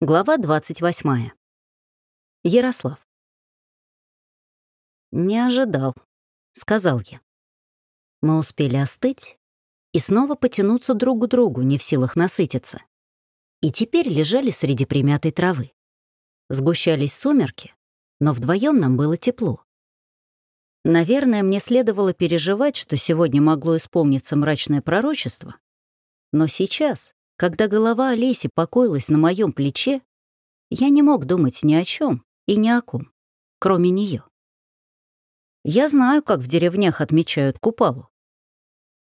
Глава 28. Ярослав. «Не ожидал», — сказал я. Мы успели остыть и снова потянуться друг к другу, не в силах насытиться. И теперь лежали среди примятой травы. Сгущались сумерки, но вдвоем нам было тепло. Наверное, мне следовало переживать, что сегодня могло исполниться мрачное пророчество. Но сейчас, когда голова Олеси покоилась на моем плече, я не мог думать ни о чем и ни о ком, кроме нее. Я знаю, как в деревнях отмечают купалу.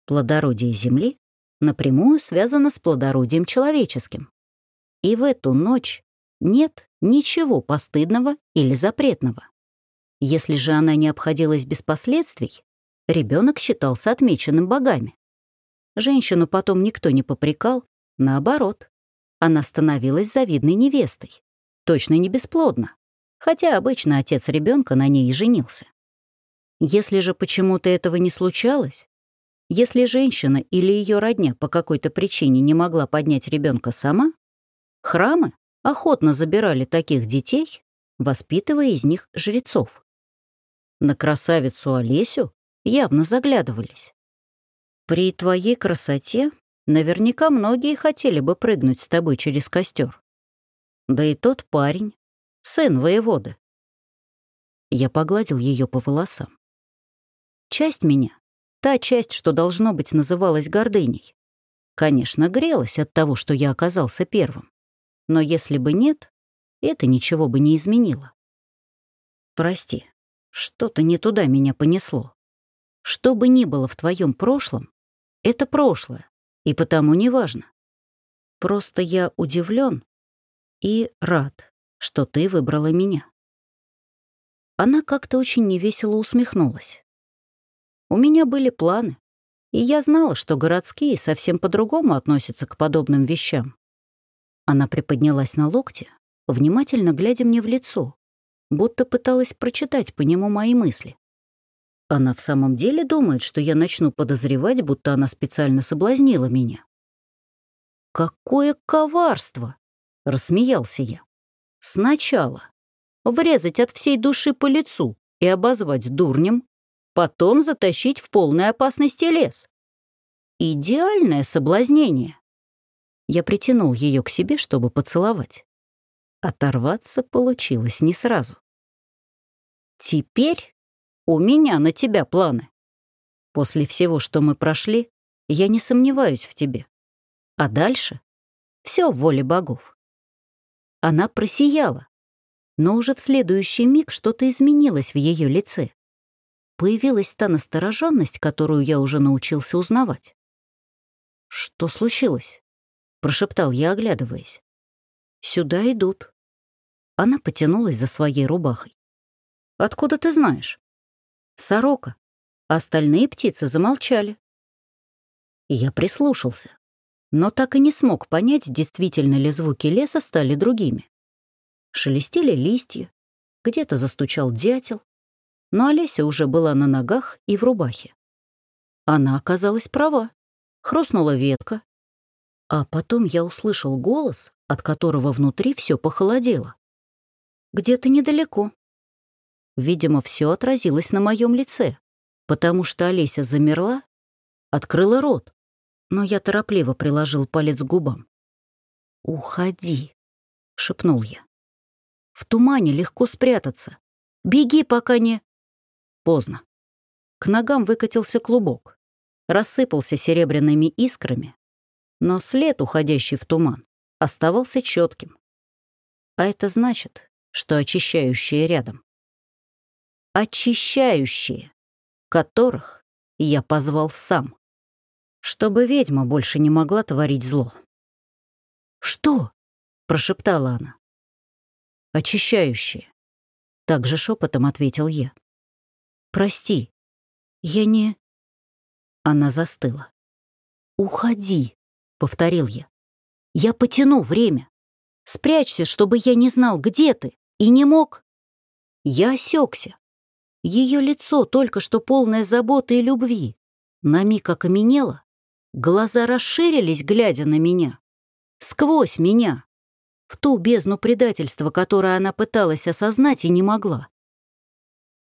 Плодородие земли напрямую связано с плодородием человеческим. И в эту ночь нет ничего постыдного или запретного. Если же она не обходилась без последствий, ребенок считался отмеченным богами. Женщину потом никто не попрекал, Наоборот, она становилась завидной невестой. Точно не бесплодна, хотя обычно отец ребенка на ней и женился. Если же почему-то этого не случалось, если женщина или ее родня по какой-то причине не могла поднять ребенка сама, храмы охотно забирали таких детей, воспитывая из них жрецов. На красавицу Олесю явно заглядывались. При твоей красоте Наверняка многие хотели бы прыгнуть с тобой через костер. Да и тот парень, сын воеводы. Я погладил ее по волосам. Часть меня, та часть, что должно быть называлась гордыней, конечно, грелась от того, что я оказался первым. Но если бы нет, это ничего бы не изменило. Прости, что-то не туда меня понесло. Что бы ни было в твоем прошлом, это прошлое и потому неважно. Просто я удивлен и рад, что ты выбрала меня. Она как-то очень невесело усмехнулась. У меня были планы, и я знала, что городские совсем по-другому относятся к подобным вещам. Она приподнялась на локте, внимательно глядя мне в лицо, будто пыталась прочитать по нему мои мысли. Она в самом деле думает, что я начну подозревать, будто она специально соблазнила меня. «Какое коварство!» — рассмеялся я. «Сначала врезать от всей души по лицу и обозвать дурнем, потом затащить в полной опасности лес. Идеальное соблазнение!» Я притянул ее к себе, чтобы поцеловать. Оторваться получилось не сразу. «Теперь у меня на тебя планы. После всего, что мы прошли, я не сомневаюсь в тебе. А дальше все в воле богов. Она просияла, но уже в следующий миг что-то изменилось в ее лице. Появилась та настороженность, которую я уже научился узнавать. «Что случилось?» — прошептал я, оглядываясь. «Сюда идут». Она потянулась за своей рубахой. «Откуда ты знаешь?» Сорока, остальные птицы замолчали. Я прислушался, но так и не смог понять, действительно ли звуки леса стали другими. Шелестели листья, где-то застучал дятел, но Олеся уже была на ногах и в рубахе. Она оказалась права. Хрустнула ветка. А потом я услышал голос, от которого внутри все похолодело. Где-то недалеко. Видимо, все отразилось на моем лице, потому что Олеся замерла, открыла рот, но я торопливо приложил палец к губам. «Уходи», — шепнул я. «В тумане легко спрятаться. Беги, пока не...» Поздно. К ногам выкатился клубок, рассыпался серебряными искрами, но след, уходящий в туман, оставался четким. А это значит, что очищающие рядом очищающие, которых я позвал сам, чтобы ведьма больше не могла творить зло. «Что?» — прошептала она. «Очищающие», — также шепотом ответил я. «Прости, я не...» Она застыла. «Уходи», — повторил я. «Я потяну время. Спрячься, чтобы я не знал, где ты, и не мог...» Я осекся. Ее лицо, только что полное заботы и любви, на миг окаменело, глаза расширились, глядя на меня. Сквозь меня. в ту бездну предательства, которое она пыталась осознать и не могла.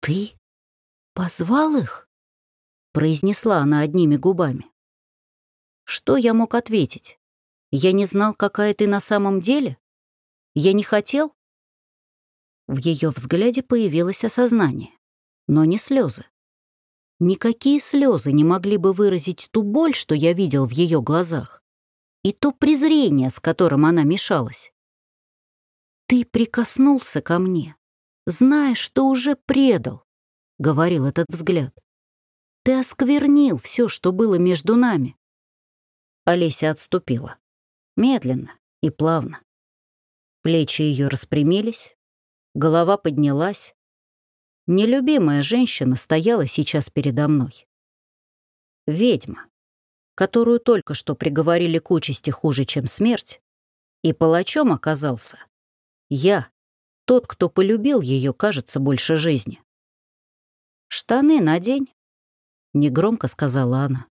«Ты позвал их?» — произнесла она одними губами. Что я мог ответить? Я не знал, какая ты на самом деле? Я не хотел? В ее взгляде появилось осознание, но не слезы. Никакие слезы не могли бы выразить ту боль, что я видел в ее глазах, и то презрение, с которым она мешалась. «Ты прикоснулся ко мне, зная, что уже предал», — говорил этот взгляд. «Ты осквернил все, что было между нами». Олеся отступила. Медленно и плавно. Плечи ее распрямились, голова поднялась, Нелюбимая женщина стояла сейчас передо мной. Ведьма, которую только что приговорили к участи хуже, чем смерть, и палачом оказался я, тот, кто полюбил ее, кажется, больше жизни. «Штаны надень», — негромко сказала она.